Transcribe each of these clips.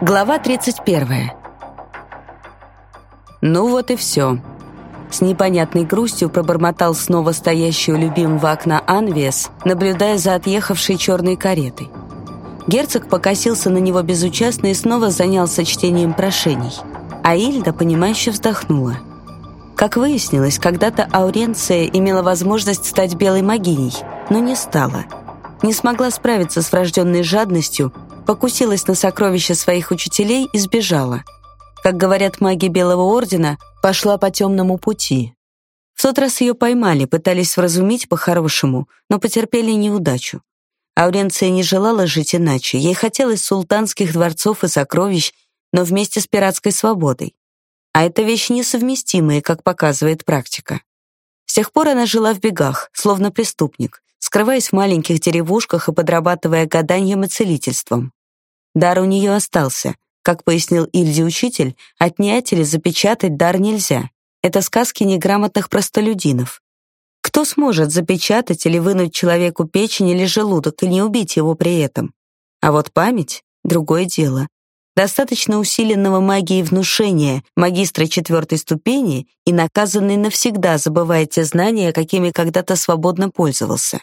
Глава 31. Ну вот и все. С непонятной грустью пробормотал снова стоящий у любимого окна Анвес, наблюдая за отъехавшей черной каретой. Герцог покосился на него безучастно и снова занялся чтением прошений. А Ильда, понимающе вздохнула. Как выяснилось, когда-то Ауренция имела возможность стать белой магиней, но не стала. Не смогла справиться с врожденной жадностью покусилась на сокровища своих учителей и сбежала. Как говорят маги Белого Ордена, пошла по темному пути. В тот раз ее поймали, пытались вразумить по-хорошему, но потерпели неудачу. Ауренция не желала жить иначе, ей хотелось султанских дворцов и сокровищ, но вместе с пиратской свободой. А это вещи несовместимые, как показывает практика. С тех пор она жила в бегах, словно преступник, скрываясь в маленьких деревушках и подрабатывая гаданием и целительством. Дар у нее остался. Как пояснил Ильди учитель, отнять или запечатать дар нельзя. Это сказки неграмотных простолюдинов. Кто сможет запечатать или вынуть человеку печень или желудок и не убить его при этом? А вот память — другое дело. Достаточно усиленного магией внушения магистра четвертой ступени и наказанный навсегда забывает те знания, какими когда-то свободно пользовался.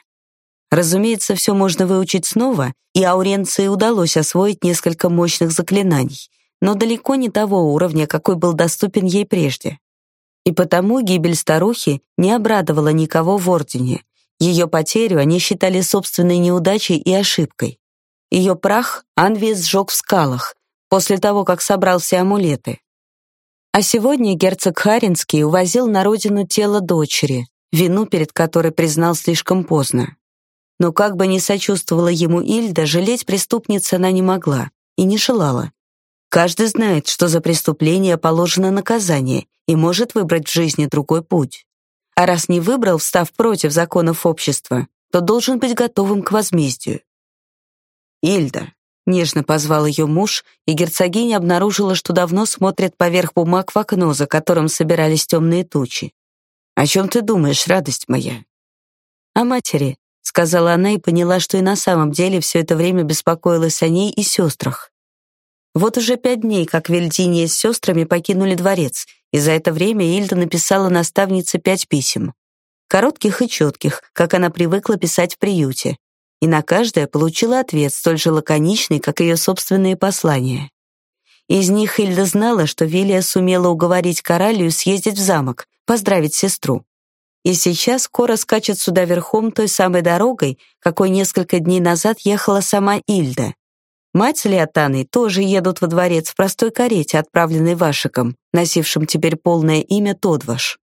Разумеется, все можно выучить снова, и Ауренции удалось освоить несколько мощных заклинаний, но далеко не того уровня, какой был доступен ей прежде. И потому гибель старухи не обрадовала никого в Ордене. Ее потерю они считали собственной неудачей и ошибкой. Ее прах Анвис сжег в скалах, после того, как собрал все амулеты. А сегодня герцог Харинский увозил на родину тело дочери, вину перед которой признал слишком поздно. Но как бы ни сочувствовала ему Ильда, жалеть преступницы она не могла и не желала. Каждый знает, что за преступление положено наказание и может выбрать в жизни другой путь. А раз не выбрал, встав против законов общества, то должен быть готовым к возмездию. «Ильда», — нежно позвал ее муж, и герцогиня обнаружила, что давно смотрит поверх бумаг в окно, за которым собирались темные тучи. «О чем ты думаешь, радость моя?» «О матери», — сказала она и поняла, что и на самом деле все это время беспокоилась о ней и сестрах. Вот уже пять дней, как Вельдиния с сестрами покинули дворец, и за это время Ильда написала наставнице пять писем. Коротких и четких, как она привыкла писать в приюте. И на каждое получила ответ, столь же лаконичный, как ее собственные послания. Из них Ильда знала, что Вилия сумела уговорить Коралию съездить в замок, поздравить сестру. И сейчас Кора скачет сюда верхом той самой дорогой, какой несколько дней назад ехала сама Ильда. Мать с Леотаной тоже едут во дворец в простой карете, отправленной Вашиком, носившим теперь полное имя Тодваш.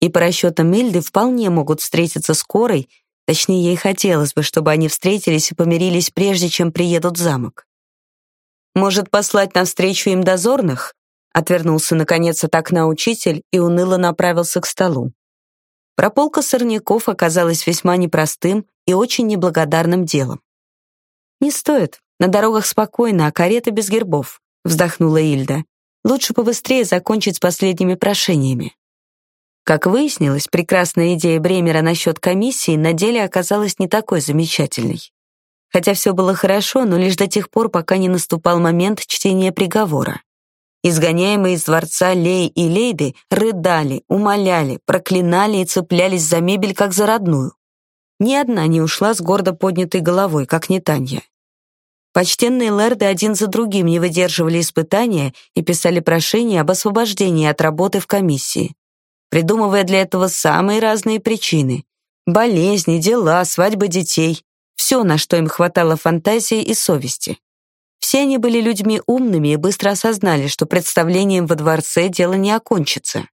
И по расчетам Ильды вполне могут встретиться с Корой, точнее, ей хотелось бы, чтобы они встретились и помирились прежде, чем приедут в замок. «Может, послать навстречу им дозорных?» Отвернулся, наконец, от окна учитель и уныло направился к столу. Прополка сорняков оказалась весьма непростым и очень неблагодарным делом. «Не стоит. На дорогах спокойно, а карета без гербов», — вздохнула Ильда. «Лучше побыстрее закончить с последними прошениями». Как выяснилось, прекрасная идея Бремера насчет комиссии на деле оказалась не такой замечательной. Хотя все было хорошо, но лишь до тех пор, пока не наступал момент чтения приговора. Изгоняемые из дворца Лей и Лейды рыдали, умоляли, проклинали и цеплялись за мебель, как за родную. Ни одна не ушла с гордо поднятой головой, как Нетанья. Почтенные лэрды один за другим не выдерживали испытания и писали прошения об освобождении от работы в комиссии, придумывая для этого самые разные причины. Болезни, дела, свадьбы детей. Все, на что им хватало фантазии и совести. Все они были людьми умными и быстро осознали, что представлением во дворце дело не окончится.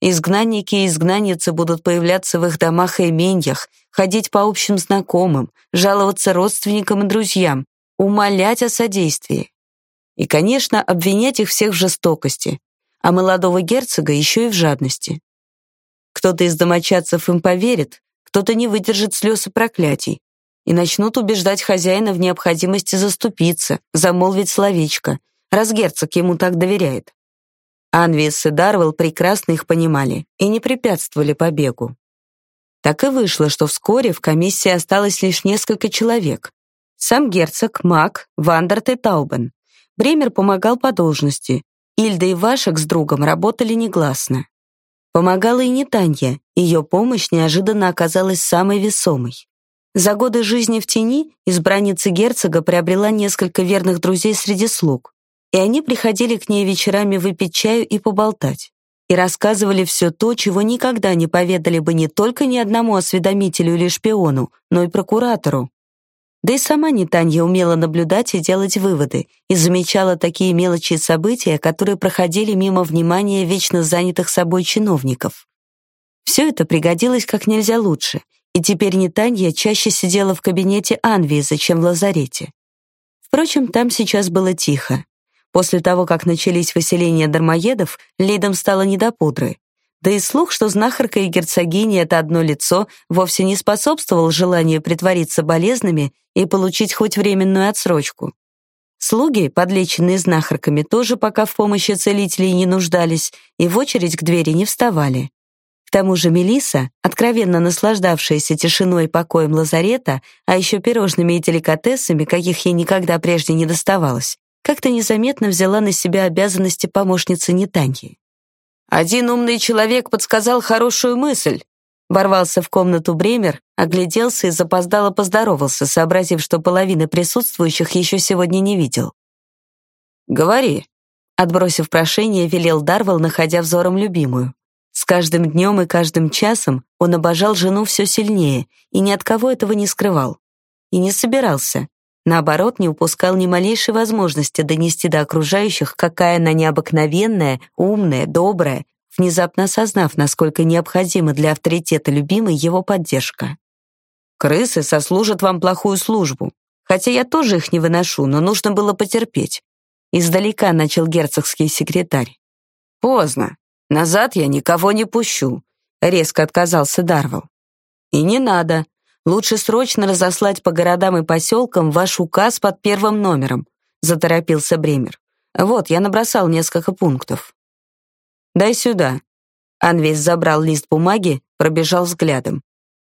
Изгнанники и изгнанницы будут появляться в их домах и именьях, ходить по общим знакомым, жаловаться родственникам и друзьям, умолять о содействии. И, конечно, обвинять их всех в жестокости, а молодого герцога еще и в жадности. Кто-то из домочадцев им поверит, кто-то не выдержит слез и проклятий, и начнут убеждать хозяина в необходимости заступиться, замолвить словечко, раз герцог ему так доверяет. Анвис и Дарвелл прекрасно их понимали и не препятствовали побегу. Так и вышло, что вскоре в комиссии осталось лишь несколько человек. Сам герцог, маг, Вандерт и Таубен. Бремер помогал по должности. Ильда и Вашек с другом работали негласно. Помогала и не Танья, ее помощь неожиданно оказалась самой весомой. За годы жизни в тени избранница герцога приобрела несколько верных друзей среди слуг, и они приходили к ней вечерами выпить чаю и поболтать, и рассказывали все то, чего никогда не поведали бы не только ни одному осведомителю или шпиону, но и прокуратору. Да и сама Нетанья умела наблюдать и делать выводы, и замечала такие мелочи события, которые проходили мимо внимания вечно занятых собой чиновников. Все это пригодилось как нельзя лучше, и теперь Нетанья чаще сидела в кабинете Анвиза, чем в лазарете. Впрочем, там сейчас было тихо. После того, как начались выселения дармоедов, Лидам стало не до пудры. Да и слух, что знахарка и герцогиня — это одно лицо, вовсе не способствовал желанию притвориться болезными и получить хоть временную отсрочку. Слуги, подлеченные знахарками, тоже пока в помощи целителей не нуждались и в очередь к двери не вставали. К тому же Мелиса, откровенно наслаждавшаяся тишиной и покоем лазарета, а еще пирожными и деликатесами, каких ей никогда прежде не доставалось, как-то незаметно взяла на себя обязанности помощницы Нетаньи. Один умный человек подсказал хорошую мысль. Ворвался в комнату Бремер, огляделся и запоздало поздоровался, сообразив, что половина присутствующих еще сегодня не видел. «Говори», — отбросив прошение, велел Дарвал, находя взором любимую. С каждым днем и каждым часом он обожал жену все сильнее и ни от кого этого не скрывал. И не собирался. Наоборот, не упускал ни малейшей возможности донести до окружающих, какая она необыкновенная, умная, добрая, внезапно осознав, насколько необходима для авторитета любимой его поддержка. «Крысы сослужат вам плохую службу. Хотя я тоже их не выношу, но нужно было потерпеть». Издалека начал герцогский секретарь. «Поздно. Назад я никого не пущу», — резко отказался Дарвал. «И не надо. Лучше срочно разослать по городам и поселкам ваш указ под первым номером», — заторопился Бремер. «Вот, я набросал несколько пунктов». «Дай сюда». Анвес забрал лист бумаги, пробежал взглядом.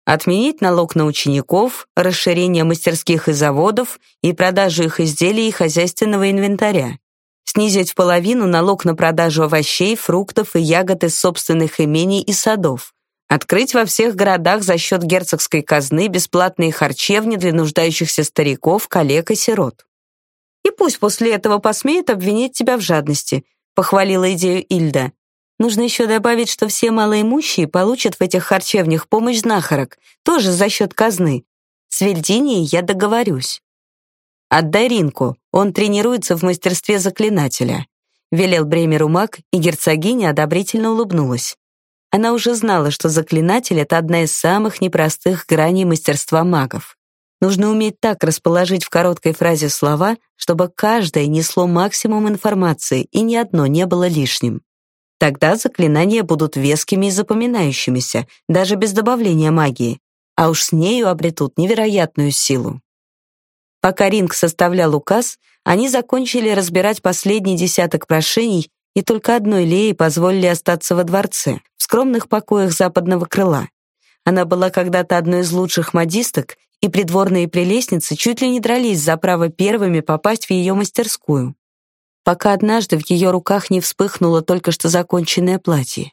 Отменить налог на учеников, расширение мастерских и заводов и продажу их изделий и хозяйственного инвентаря. Снизить в половину налог на продажу овощей, фруктов и ягод из собственных имений и садов. Открыть во всех городах за счет герцогской казны бесплатные харчевни для нуждающихся стариков, коллег и сирот. И пусть после этого посмеют обвинить тебя в жадности, похвалила идею Ильда. Нужно еще добавить, что все малоимущие получат в этих харчевнях помощь знахарок, тоже за счет казны. С Вельдинией я договорюсь. Отдай Ринку, он тренируется в мастерстве заклинателя. Велел Бремеру маг, и герцогиня одобрительно улыбнулась. Она уже знала, что заклинатель — это одна из самых непростых граней мастерства магов. Нужно уметь так расположить в короткой фразе слова, чтобы каждое несло максимум информации и ни одно не было лишним. Тогда заклинания будут вескими и запоминающимися, даже без добавления магии, а уж с нею обретут невероятную силу. Пока Ринг составлял указ, они закончили разбирать последний десяток прошений и только одной Лее позволили остаться во дворце, в скромных покоях западного крыла. Она была когда-то одной из лучших модисток, и придворные прелестницы чуть ли не дрались за право первыми попасть в ее мастерскую. Пока однажды в ее руках не вспыхнуло только что законченное платье.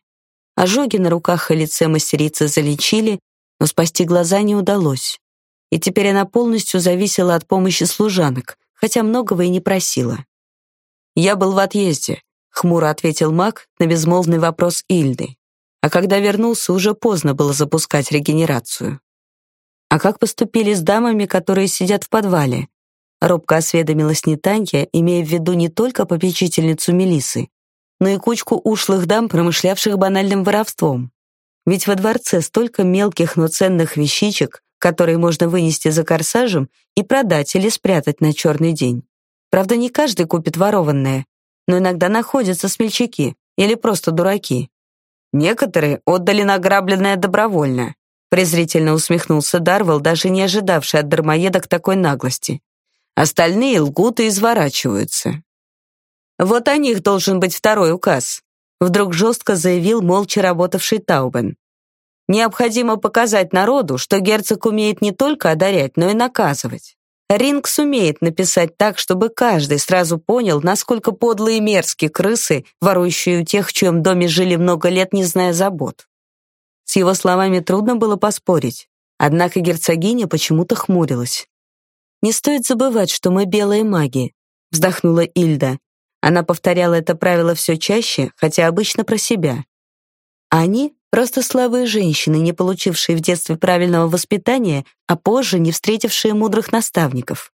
Ожоги на руках и лице мастерицы залечили, но спасти глаза не удалось. И теперь она полностью зависела от помощи служанок, хотя многого и не просила. «Я был в отъезде», хмуро ответил Мак на безмолвный вопрос Ильды. А когда вернулся, уже поздно было запускать регенерацию. А как поступили с дамами, которые сидят в подвале? Робко осведомилась Нетанья, имея в виду не только попечительницу Мелисы, но и кучку ушлых дам, промышлявших банальным воровством. Ведь во дворце столько мелких, но ценных вещичек, которые можно вынести за корсажем и продать или спрятать на черный день. Правда, не каждый купит ворованное, но иногда находятся смельчаки или просто дураки. Некоторые отдали награбленное добровольно, презрительно усмехнулся Дарвелл, даже не ожидавший от дармоедок такой наглости. Остальные лгут и изворачиваются. Вот о них должен быть второй указ, вдруг жестко заявил молча работавший Таубен. Необходимо показать народу, что герцог умеет не только одарять, но и наказывать. Ринг сумеет написать так, чтобы каждый сразу понял, насколько подлые и мерзкие крысы, ворующие у тех, в чьем доме жили много лет, не зная забот. С его словами трудно было поспорить, однако герцогиня почему-то хмурилась. «Не стоит забывать, что мы белые маги», — вздохнула Ильда. Она повторяла это правило все чаще, хотя обычно про себя. Они — просто слабые женщины, не получившие в детстве правильного воспитания, а позже не встретившие мудрых наставников.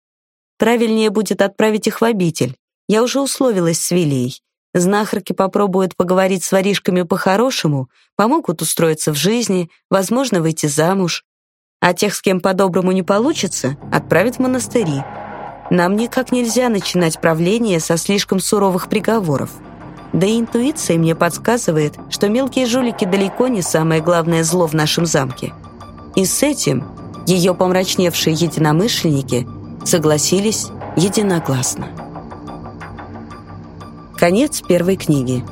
Правильнее будет отправить их в обитель. Я уже условилась с Вилей. Знахарки попробуют поговорить с воришками по-хорошему, помогут устроиться в жизни, возможно, выйти замуж. А тех, с кем по-доброму не получится, отправят в монастыри. Нам никак нельзя начинать правление со слишком суровых приговоров. Да и интуиция мне подсказывает, что мелкие жулики далеко не самое главное зло в нашем замке. И с этим ее помрачневшие единомышленники согласились единогласно. Конец первой книги.